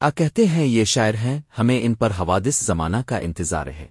آ کہتے ہیں یہ شاعر ہیں ہمیں ان پر حوادث زمانہ کا انتظار ہے۔